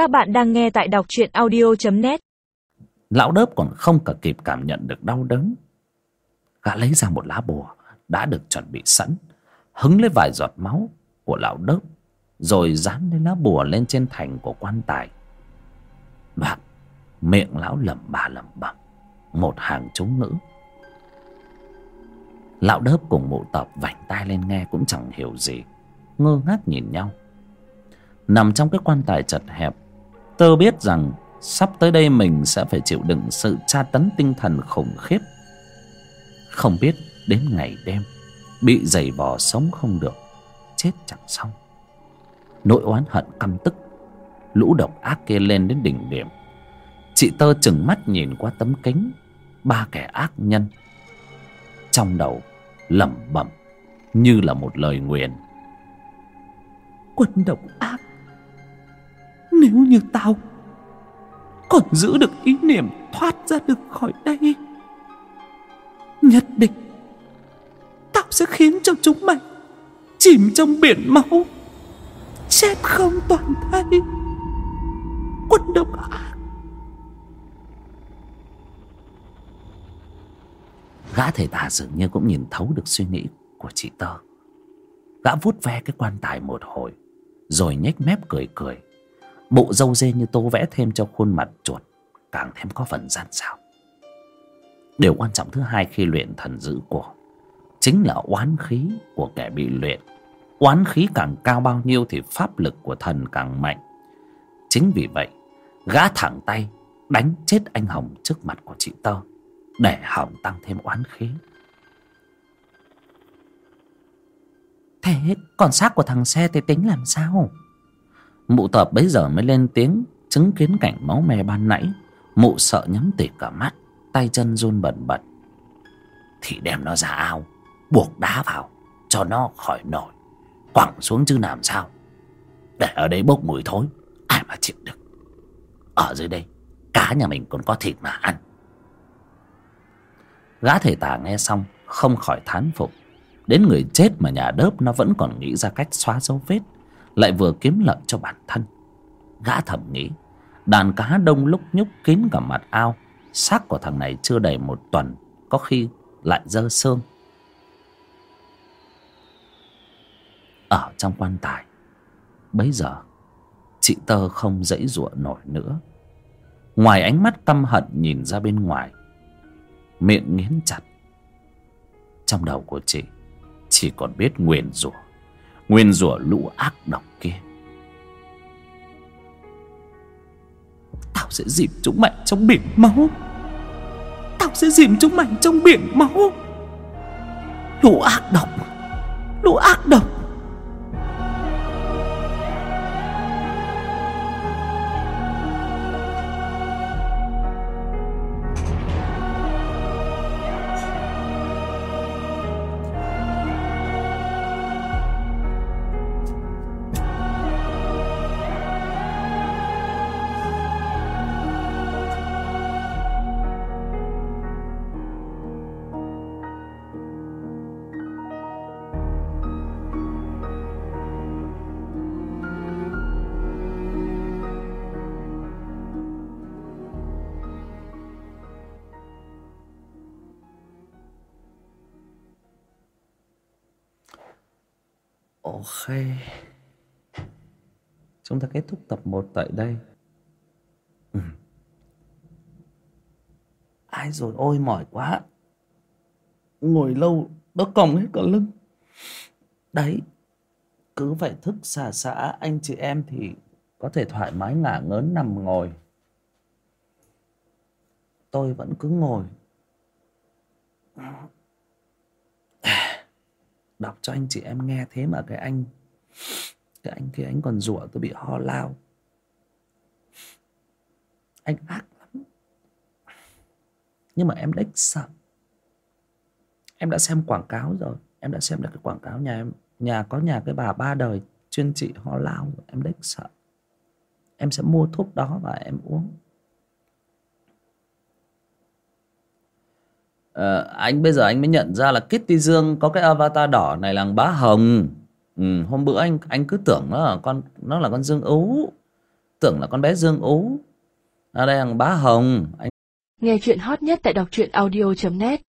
Các bạn đang nghe tại đọc truyện audio.net Lão đớp còn không cả kịp cảm nhận được đau đớn. Gã lấy ra một lá bùa Đã được chuẩn bị sẵn, Hứng lấy vài giọt máu của lão đớp, Rồi dán lên lá bùa lên trên thành của quan tài. Đoạn Miệng lão lẩm bà lẩm bẩm, Một hàng chú ngữ. Lão đớp cùng mụ tập vảnh tai lên nghe cũng chẳng hiểu gì, Ngơ ngác nhìn nhau. Nằm trong cái quan tài chật hẹp Tơ biết rằng Sắp tới đây mình sẽ phải chịu đựng sự tra tấn tinh thần khủng khiếp. Không biết đến ngày đêm, Bị giày vò sống không được, Chết chẳng xong. Nỗi oán hận căm tức, Lũ độc ác kia lên đến đỉnh điểm. Chị tơ chừng mắt nhìn qua tấm kính, Ba kẻ ác nhân. Trong đầu lẩm bẩm Như là một lời nguyền. Quân độc ác nếu như tao Còn giữ được ý niệm thoát ra được khỏi đây, Nhất định Tao sẽ khiến cho chúng mày Chìm trong biển máu, Chết không toàn thây Quân độc ác Gã thầy tà dường như cũng nhìn thấu được suy nghĩ của chị tơ. Gã vuốt ve cái quan tài một hồi, Rồi nhếch mép cười cười. Bộ râu dê như tô vẽ thêm cho khuôn mặt chuột Càng thêm có phần gian xảo. Điều quan trọng thứ hai khi luyện thần dữ của Chính là oán khí của kẻ bị luyện. Oán khí càng cao bao nhiêu Thì pháp lực của thần càng mạnh. Chính vì vậy, Gã thẳng tay đánh chết anh Hồng trước mặt của chị Tơ, Để Hồng tăng thêm oán khí. Thế còn xác của thằng xe thì tính làm sao? Mụ tập bấy giờ mới lên tiếng, Chứng kiến cảnh máu me ban nãy. Mụ sợ nhắm tịt cả mắt, Tay chân run bần bật. Thì đem nó ra ao, Buộc đá vào, Cho nó khỏi nổi. Quẳng xuống chứ làm sao? Để ở đây bốc mùi thối, Ai mà chịu được? Ở dưới đây, Cá nhà mình còn có thịt mà ăn. Gã thầy tà nghe xong, Không khỏi thán phục. Đến người chết mà nhà đớp nó vẫn còn nghĩ ra cách xóa dấu vết. Lại vừa kiếm lợi cho bản thân. Gã thầm nghĩ, Đàn cá đông lúc nhúc kín cả mặt ao, xác của thằng này chưa đầy một tuần, Có khi lại dơ xương. Ở trong quan tài, Bấy giờ, Chị tơ không dãy giụa nổi nữa. Ngoài ánh mắt căm hận nhìn ra bên ngoài, Miệng nghiến chặt. Trong đầu của chị, Chỉ còn biết nguyền rủa nguyên rủa lũ ác độc kia. Tao sẽ dìm chúng mày trong biển máu. Tao sẽ dìm chúng mày trong biển máu. Lũ ác độc, Lũ ác độc. Ok. Chúng ta kết thúc tập 1 tại đây. Ừ. Ai rồi ôi mỏi quá. Ngồi lâu, Nó còng hết cả lưng. Đấy, Cứ phải thức xả xả, Anh chị em thì Có thể thoải mái ngả ngớn nằm ngồi. Tôi vẫn cứ ngồi đọc cho anh chị em nghe thế mà cái anh cái anh kia, anh còn rủa tôi bị ho lao. Anh ác lắm. Nhưng mà em đếch sợ. Em đã xem quảng cáo rồi. Em đã xem được cái quảng cáo nhà em. Nhà có nhà cái bà ba đời chuyên trị ho lao. Em đếch sợ. Em sẽ mua thuốc đó và em uống. Ờ, anh bây giờ anh mới nhận ra là Kitty Dương có cái avatar đỏ này là bá hồng. Ừ, hôm bữa anh anh cứ tưởng nó là con nó là con dương ú tưởng là con bé dương ú. Ở đây là bá hồng. Anh Nghe chuyện hot nhất tại đọc truyện audio.net